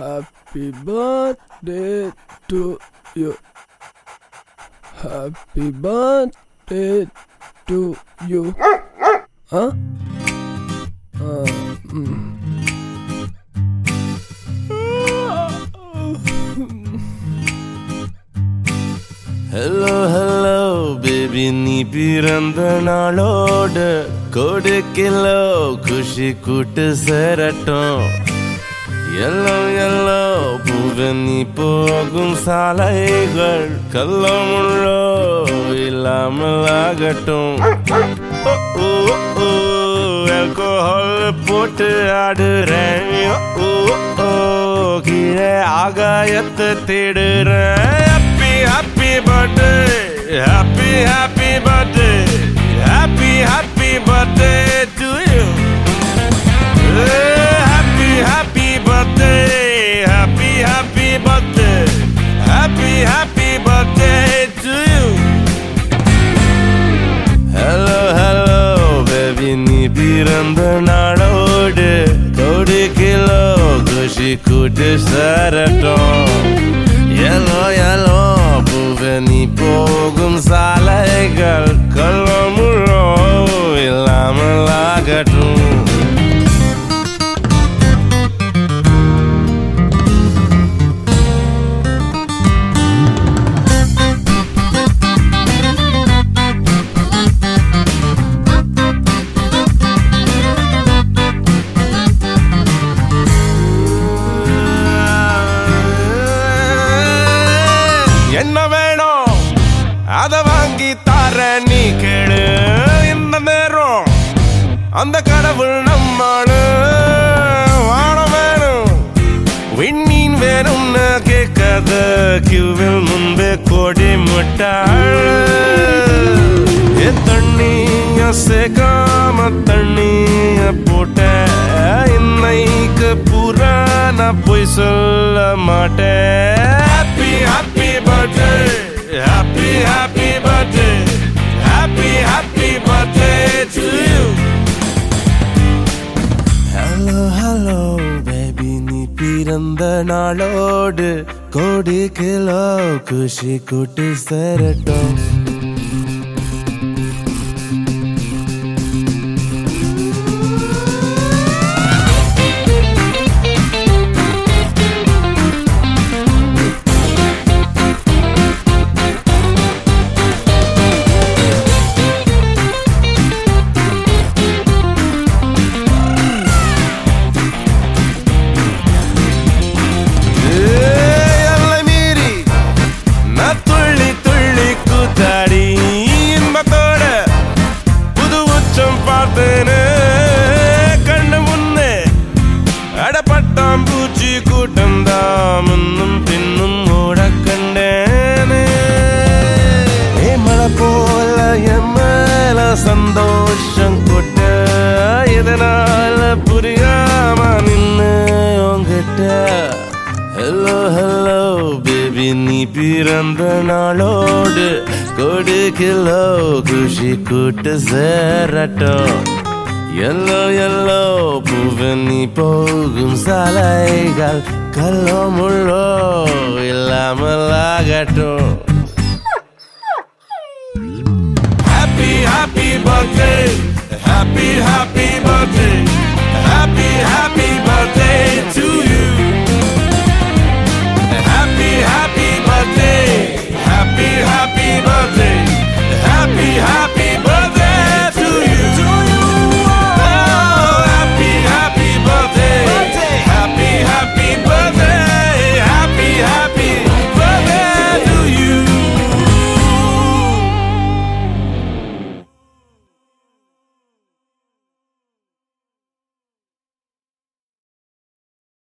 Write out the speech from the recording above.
Happy birthday to you. Happy birthday to you. Huh? Uh, mm. Hello hello baby നീ പിറന്ന നാളോട് കൊടുക്കലോ ഖുഷി കൂട്ട് yellow yellow பூவெண்ணி போகும் சாலைகள். கல்லோ முள்ளோ இல்லாமல் ஆகட்டும். ஆல்கோஹால் போட்டு ஆடுறேன். ஓ, ஓ, கீழே ஆகாயத்தை தேடுறேன். Happy happy birthday happy happy birthday happy happy birthday குஷி கூட்டு சரட்டும் எல்லோ எல்லோ பூவ நீ போகும் சாலைகள் கல்லோ அந்த கடவுள் நம்மாளு வானம் வேணும். விண்மீன் வேணும்னு கேட்காத கியூவில் முன்பே கோடி முட்டாள். ஏ தண்ணிய சேர்க்காம தண்ணிய போட்ட இன்னைக்கு பூரா நான் போய் சொல்ல மாட்டேன். பிறந்த நாளோடு கோடி கிலோ குஷி குட்டி சேரட்டும். சந்தோஷம் கொட்ட இதனால புரியாம நின்னு உங்கிட்ட ஹலோ ஹலோ பேபி நீ பிறந்த நாளோடு கொடு கிலோ குஷி கூட்டு சேரட்டும். எல்லோ எல்லோ பூவ நீ போகும் சாலைகள் கல்லோ முள்ளோ இல்லாமல் ஆகட்டும் happy birthday. Happy, happy birthday.